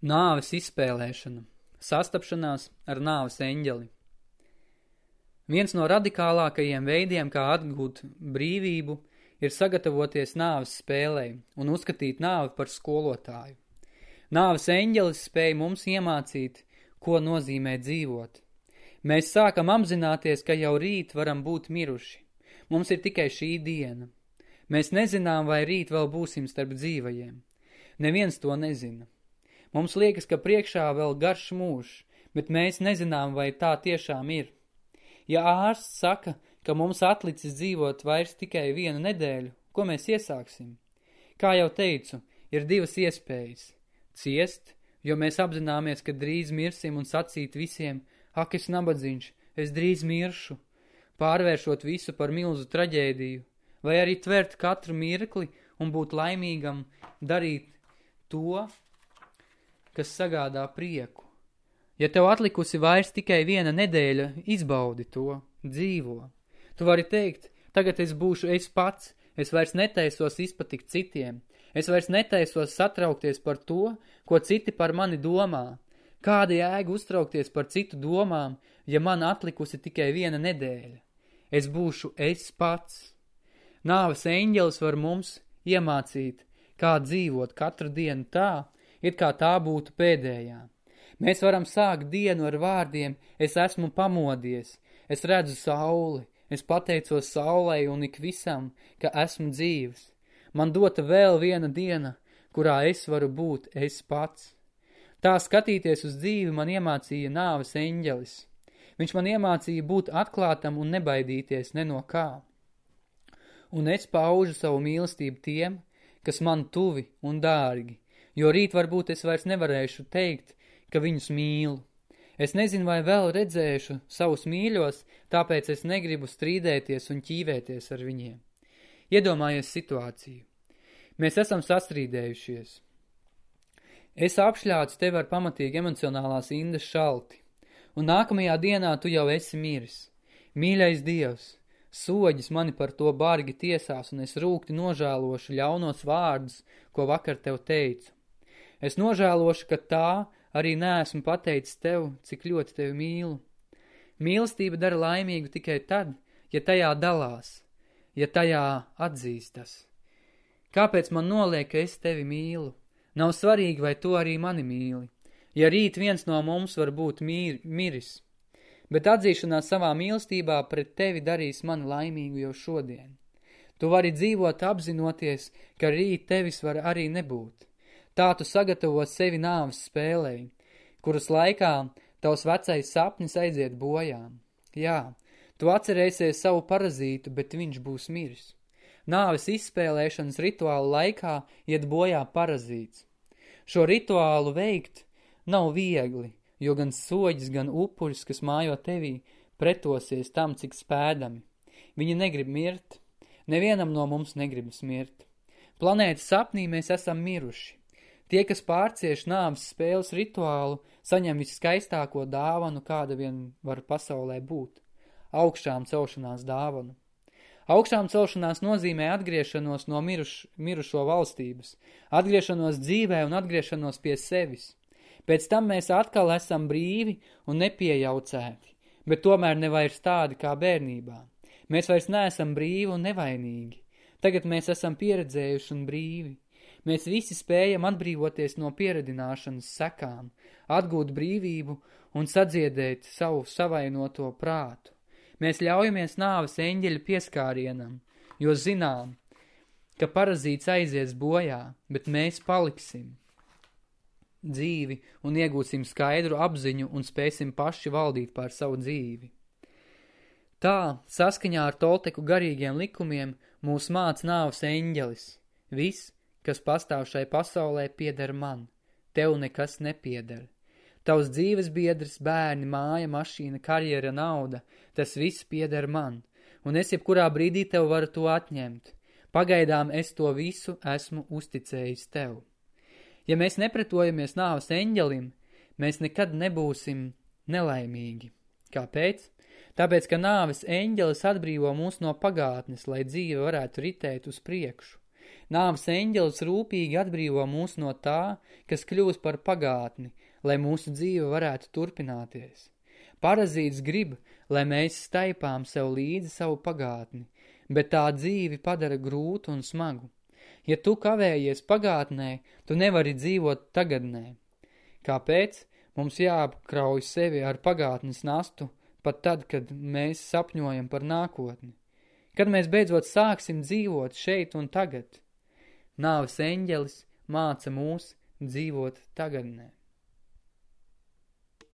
Nāves izspēlēšana. Sastapšanās ar nāves eņģeli. Viens no radikālākajiem veidiem, kā atgūt brīvību, ir sagatavoties nāves spēlei un uzskatīt nāvi par skolotāju. Nāves eņģelis spēja mums iemācīt, ko nozīmē dzīvot. Mēs sākam apzināties, ka jau rīt varam būt miruši. Mums ir tikai šī diena. Mēs nezinām, vai rīt vēl būsim starp dzīvajiem. Neviens to nezina. Mums liekas, ka priekšā vēl garš mūžs, bet mēs nezinām, vai tā tiešām ir. Ja ārsts saka, ka mums atlicis dzīvot vairs tikai vienu nedēļu, ko mēs iesāksim? Kā jau teicu, ir divas iespējas – ciest, jo mēs apzināmies, ka drīz mirsim un sacīt visiem, ak, es nabadzīņš, es drīz miršu, pārvēršot visu par milzu traģēdiju, vai arī tvert katru mirkli un būt laimīgam, darīt to, kas sagādā prieku. Ja tev atlikusi vairs tikai viena nedēļa, izbaudi to, dzīvo. Tu vari teikt, tagad es būšu es pats, es vairs netaisos izpatikt citiem, es vairs netaisos satraukties par to, ko citi par mani domā. Kāda jēga uztraukties par citu domām, ja man atlikusi tikai viena nedēļa? Es būšu es pats. Nāves eņģelis var mums iemācīt, kā dzīvot katru dienu tā, it kā tā būtu pēdējā. Mēs varam sākt dienu ar vārdiem, es esmu pamodies, es redzu sauli, es pateicos saulei un ik visam, ka esmu dzīves. Man dota vēl viena diena, kurā es varu būt es pats. Tā skatīties uz dzīvi man iemācīja nāves eņģelis. Viņš man iemācīja būt atklātam un nebaidīties ne no kā. Un es paužu savu mīlestību tiem, kas man tuvi un dārgi, jo rīt varbūt es vairs nevarēšu teikt, ka viņus mīlu. Es nezinu, vai vēl redzēšu savus mīļos, tāpēc es negribu strīdēties un ķīvēties ar viņiem. Iedomājies situāciju. Mēs esam sastrīdējušies. Es apšļācu tevi ar pamatīgi emocionālās indas šalti, un nākamajā dienā tu jau esi miris. Mīļais Dievs, soģis mani par to bargi tiesās, un es rūkti nožēlošu ļaunos vārdus, ko vakar tev teicu. Es nožēlošu, ka tā arī neesmu pateicis tev, cik ļoti tevi mīlu. Mīlestība dara laimīgu tikai tad, ja tajā dalās, ja tajā atzīstas. Kāpēc man noliek, ka es tevi mīlu? Nav svarīgi, vai tu arī mani mīli. Ja rīt viens no mums var būt mīr, miris, bet atzīšanās savā mīlestībā pret tevi darīs mani laimīgu jau šodien. Tu vari dzīvot apzinoties, ka rīt tevis var arī nebūt. Tā tu sagatavo sevi nāves spēlei, kuras laikā tavs vecais sapnis aiziet bojām. Jā, tu atcerēsies savu parazītu, bet viņš būs miris. Nāves izspēlēšanas rituālu laikā iet bojā parazīts. Šo rituālu veikt nav viegli, jo gan soģis, gan upuļs, kas mājo tevī, pretosies tam, cik spēdami. Viņi negrib mirt. Nevienam no mums negribas mirt. Planētas sapnī mēs esam miruši. Tie, kas pārcieš nāves spēles rituālu, saņem viskaistāko dāvanu, kāda vien var pasaulē būt – augšām celšanās dāvanu. Augšām celšanās nozīmē atgriešanos no miruš, mirušo valstības, atgriešanos dzīvē un atgriešanos pie sevis. Pēc tam mēs atkal esam brīvi un nepiejaucēti, bet tomēr nevairs tādi kā bērnībā. Mēs vairs neesam brīvi un nevainīgi. Tagad mēs esam pieredzējuši un brīvi. Mēs visi spējam atbrīvoties no pieredināšanas sekām, atgūt brīvību un sadziedēt savu savainoto prātu. Mēs ļaujamies nāves eņģeļa pieskārienam, jo zinām, ka parazīts aizies bojā, bet mēs paliksim dzīvi un iegūsim skaidru apziņu un spēsim paši valdīt pār savu dzīvi. Tā, saskaņā ar Tolteku garīgiem likumiem, mūs māc nāvs eņģelis. Viss, kas pastāv šai pasaulē, pieder man. Tev nekas nepieder. Tavs dzīves biedrs, bērni, māja, mašīna, karjera, nauda, tas viss pieder man, un es jebkurā brīdī tev varu to atņemt. Pagaidām es to visu esmu uzticējis tev. Ja mēs nepretojamies nāvas eņģelim, mēs nekad nebūsim nelaimīgi. Kāpēc? Tāpēc, ka nāves eņģelis atbrīvo mūs no pagātnes, lai dzīve varētu ritēt uz priekšu. Nāves eņģelis rūpīgi atbrīvo mūs no tā, kas kļūs par pagātni, lai mūsu dzīve varētu turpināties. Parazīts grib, lai mēs staipām sev līdzi savu pagātni, bet tā dzīvi padara grūtu un smagu. Ja tu kavējies pagātnē, tu nevari dzīvot tagadnē. Kāpēc? Mums jāapkrauj sevi ar pagātnes nastu, pat tad, kad mēs sapņojam par nākotni. Kad mēs beidzot sāksim dzīvot šeit un tagad? Nāves eņģelis māca mūs dzīvot tagadnē.